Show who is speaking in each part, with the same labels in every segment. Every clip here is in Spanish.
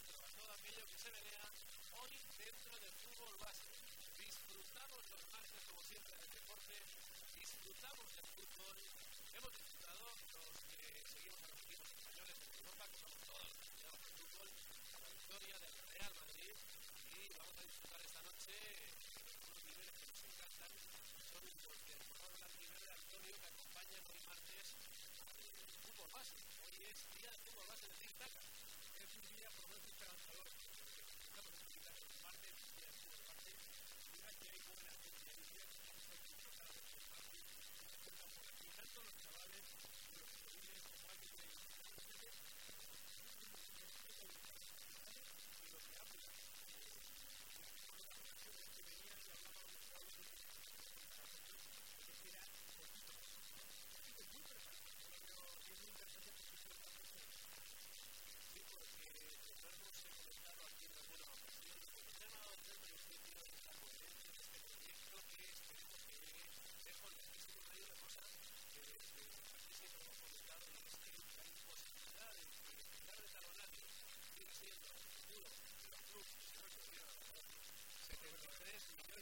Speaker 1: todo aquello que se verá hoy dentro del fútbol base. Disfrutamos los martes como siempre del deporte, disfrutamos del fútbol, hemos disfrutado los que seguimos a los equipos españoles en Europa, que somos todos los que llevamos el fútbol, a la victoria del Real Madrid y vamos a disfrutar esta noche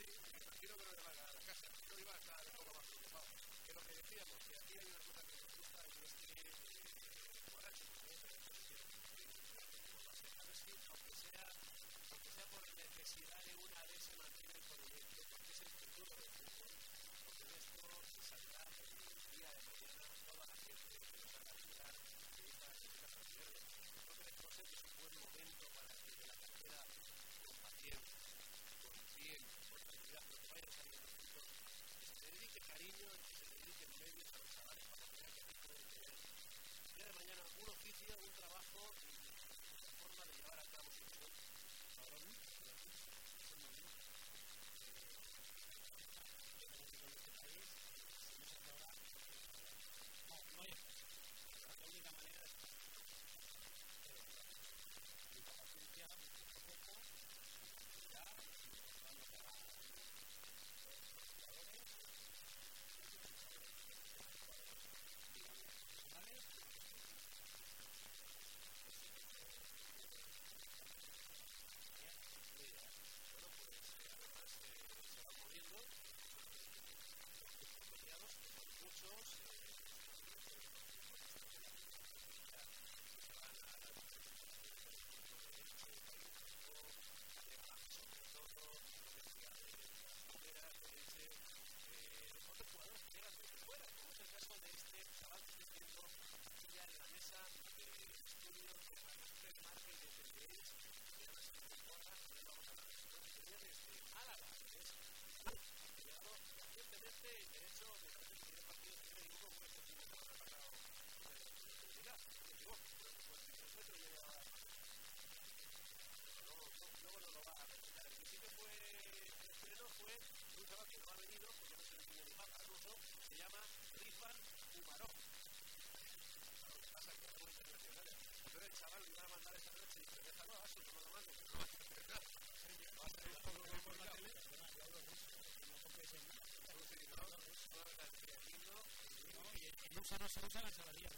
Speaker 1: Sí, me imagino que no la casa, yo iba a estar un poco más preocupado. Que lo que decíamos, que aquí hay una cosa que nos gusta y es que borracho, a ver si, aunque sea, aunque sea por necesidad de una algún oficio un trabajo Sousa la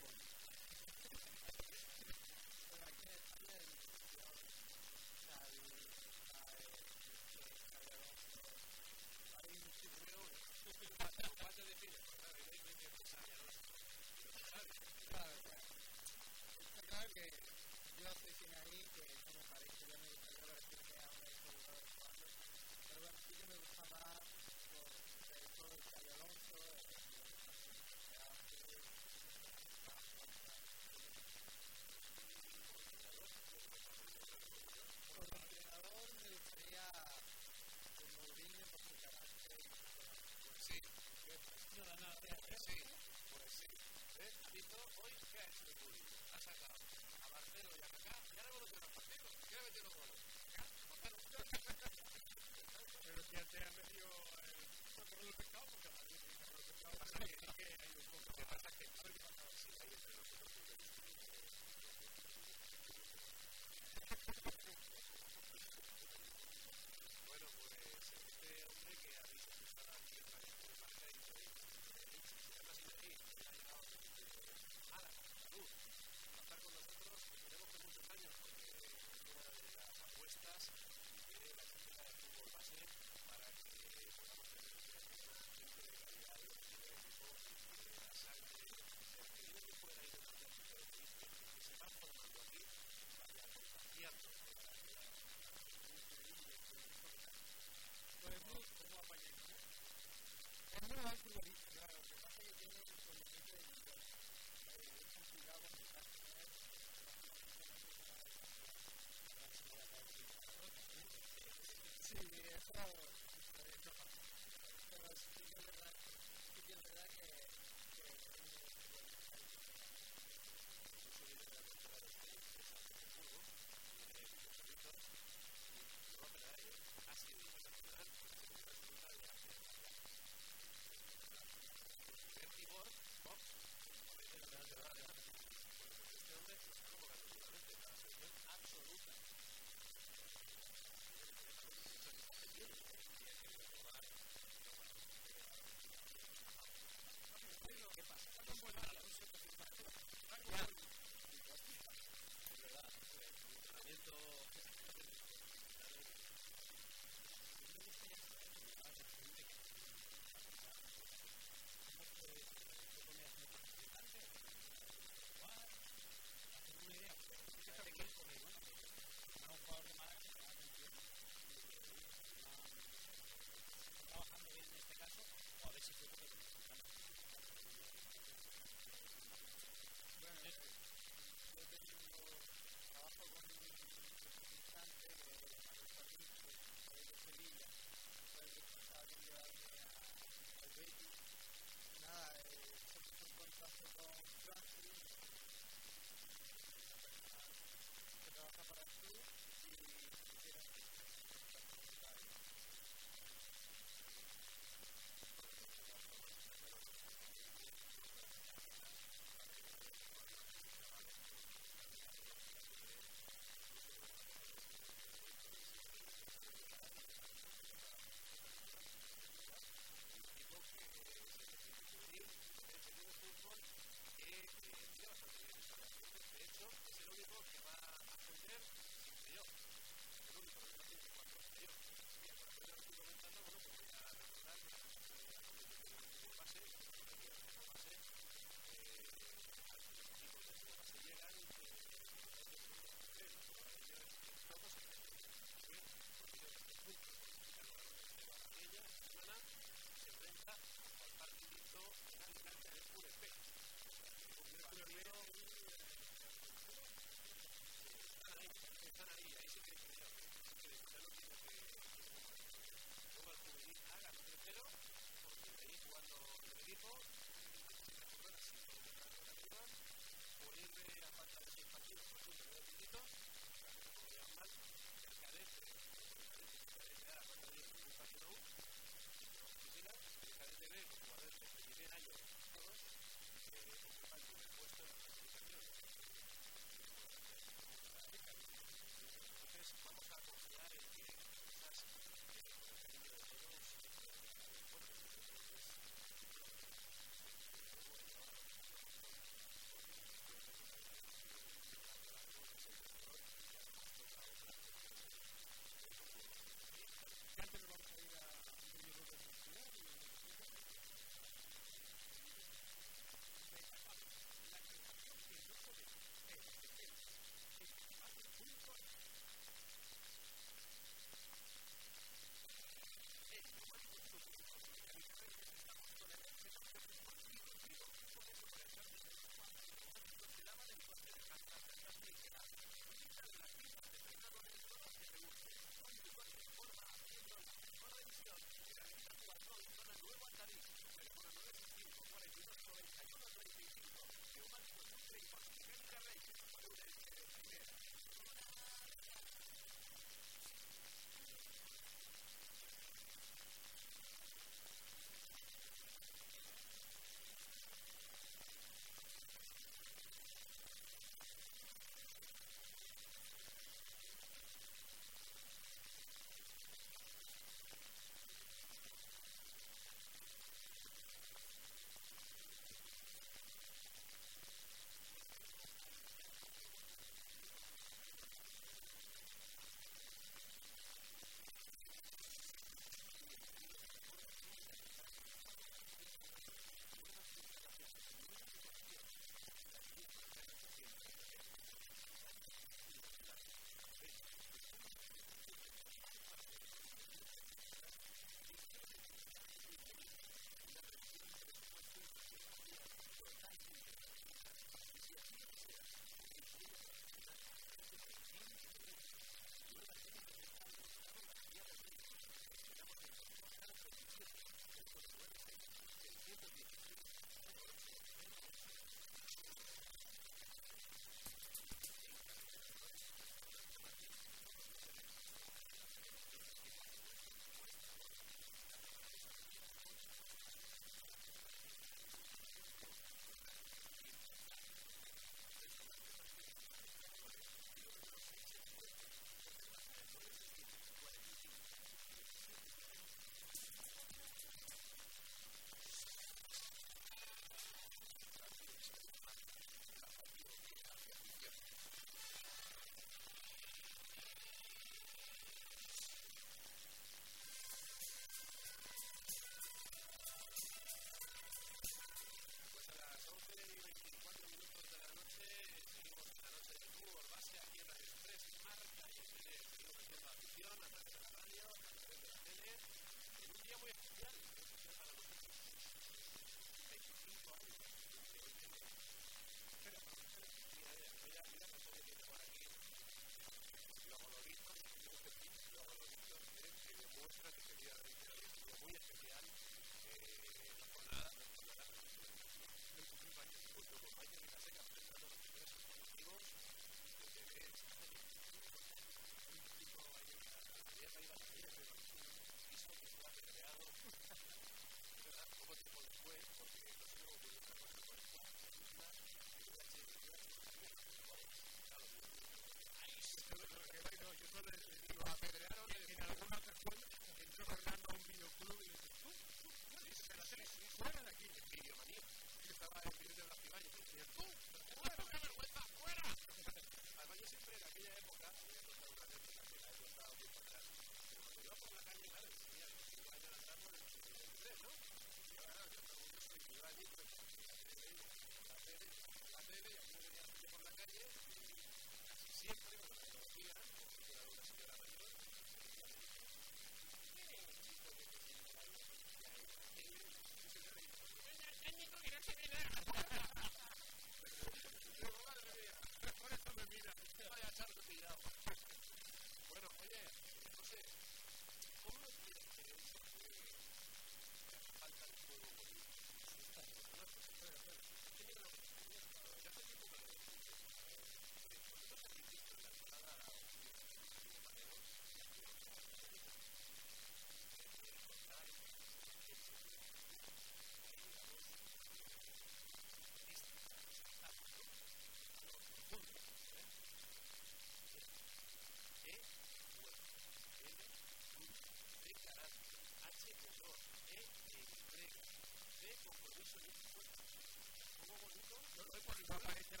Speaker 1: Pero no es
Speaker 2: por el
Speaker 1: papá este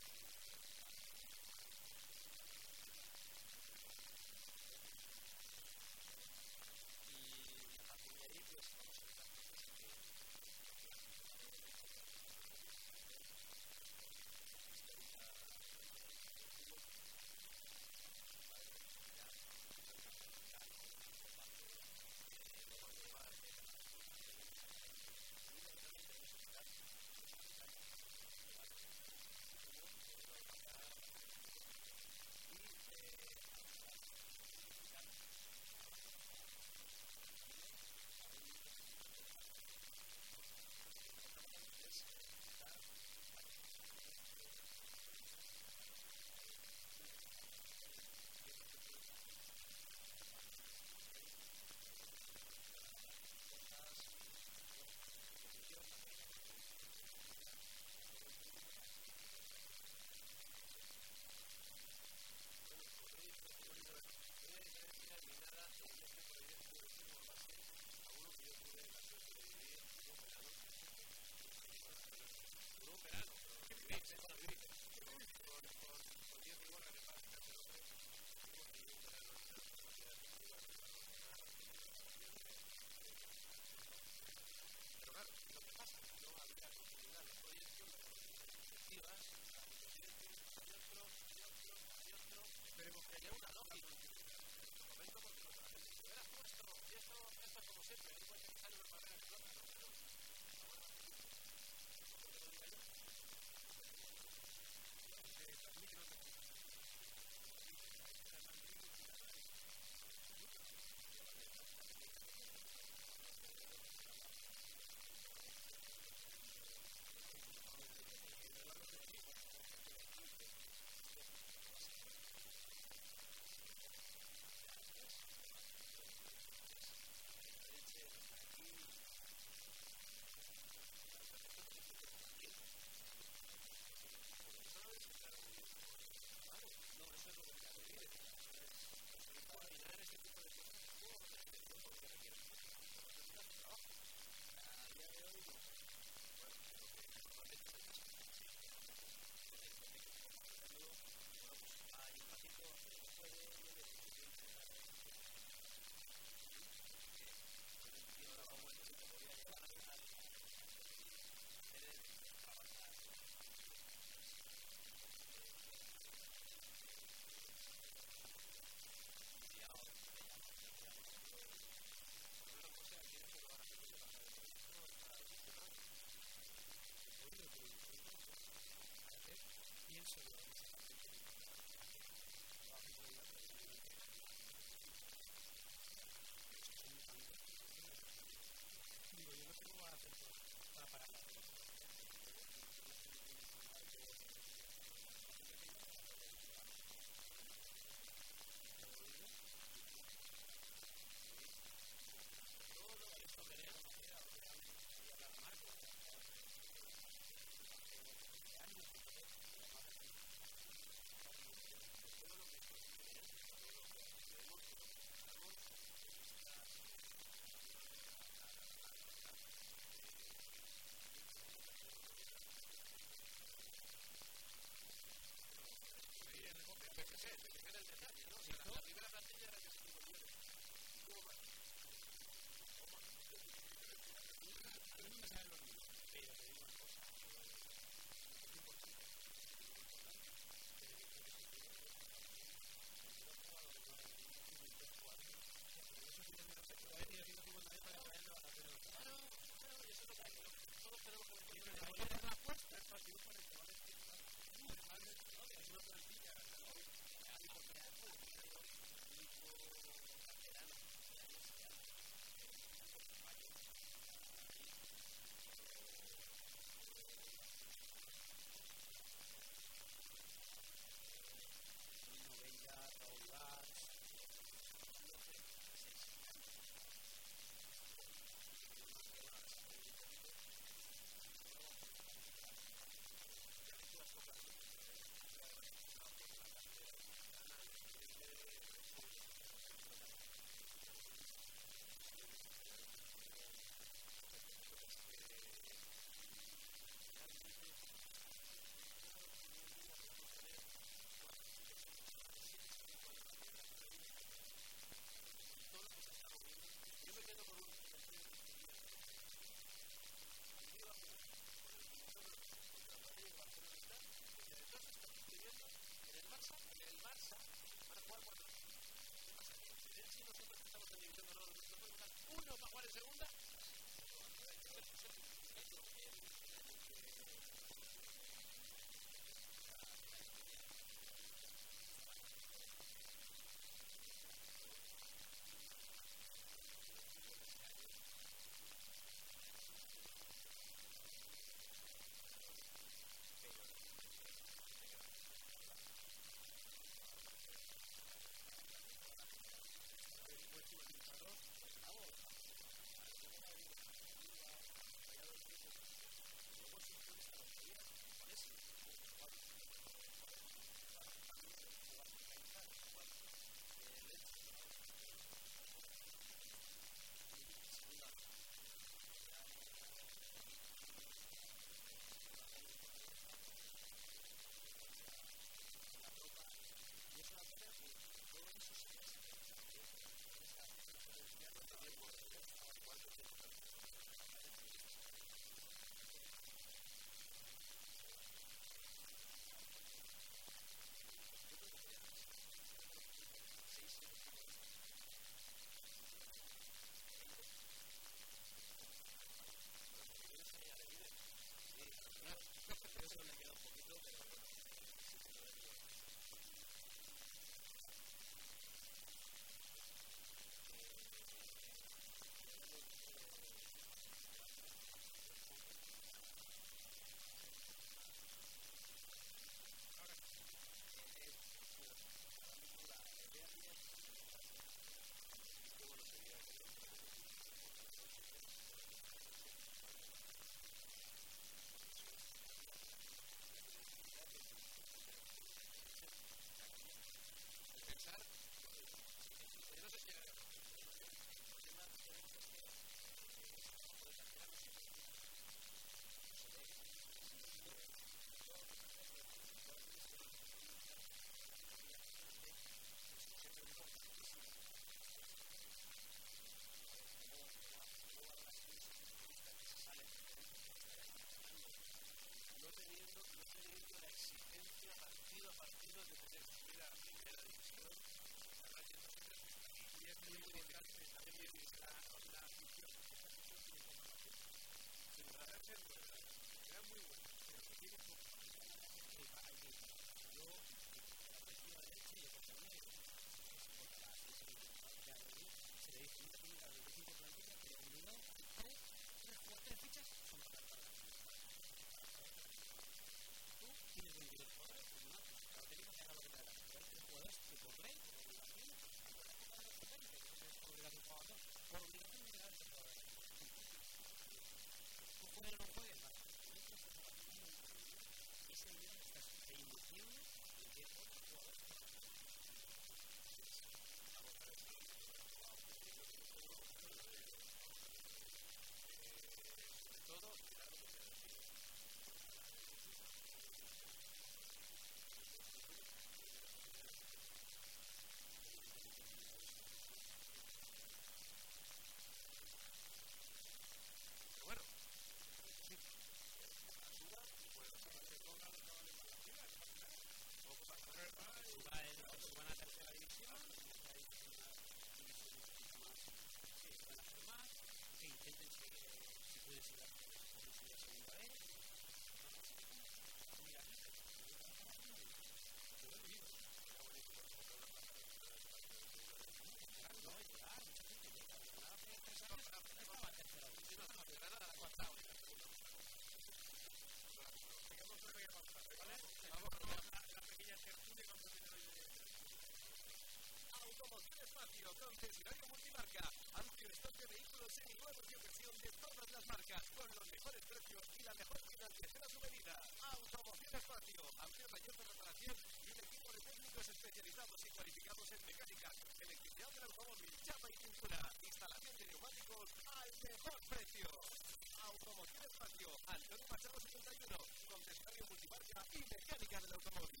Speaker 1: Mujer Espacio, Antonio Machado 71, concesionario multimarca y mecánica del automóvil.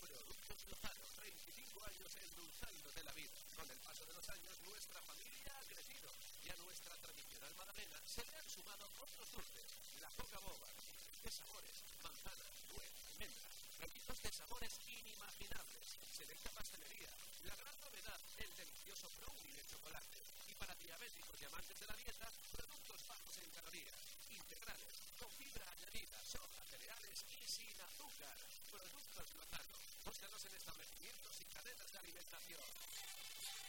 Speaker 1: Productos Lozano, 35 años endulzándote la vida. Con el paso de los años, nuestra familia ha crecido y a nuestra tradicional magdalena se le han sumado otros dulces, la coca boba, de sabores, manzanas, nuez, almendras, rollitos de sabores inimaginables, selecta pastelería, la gran novedad, el delicioso brownie de chocolate, y para diabéticos y amantes de la dieta, productos bajos en calorías, integrales, con fibra añadida, soja, cereales y sin azúcar, productos locales, búscalos en establecimientos y cadenas de alimentación.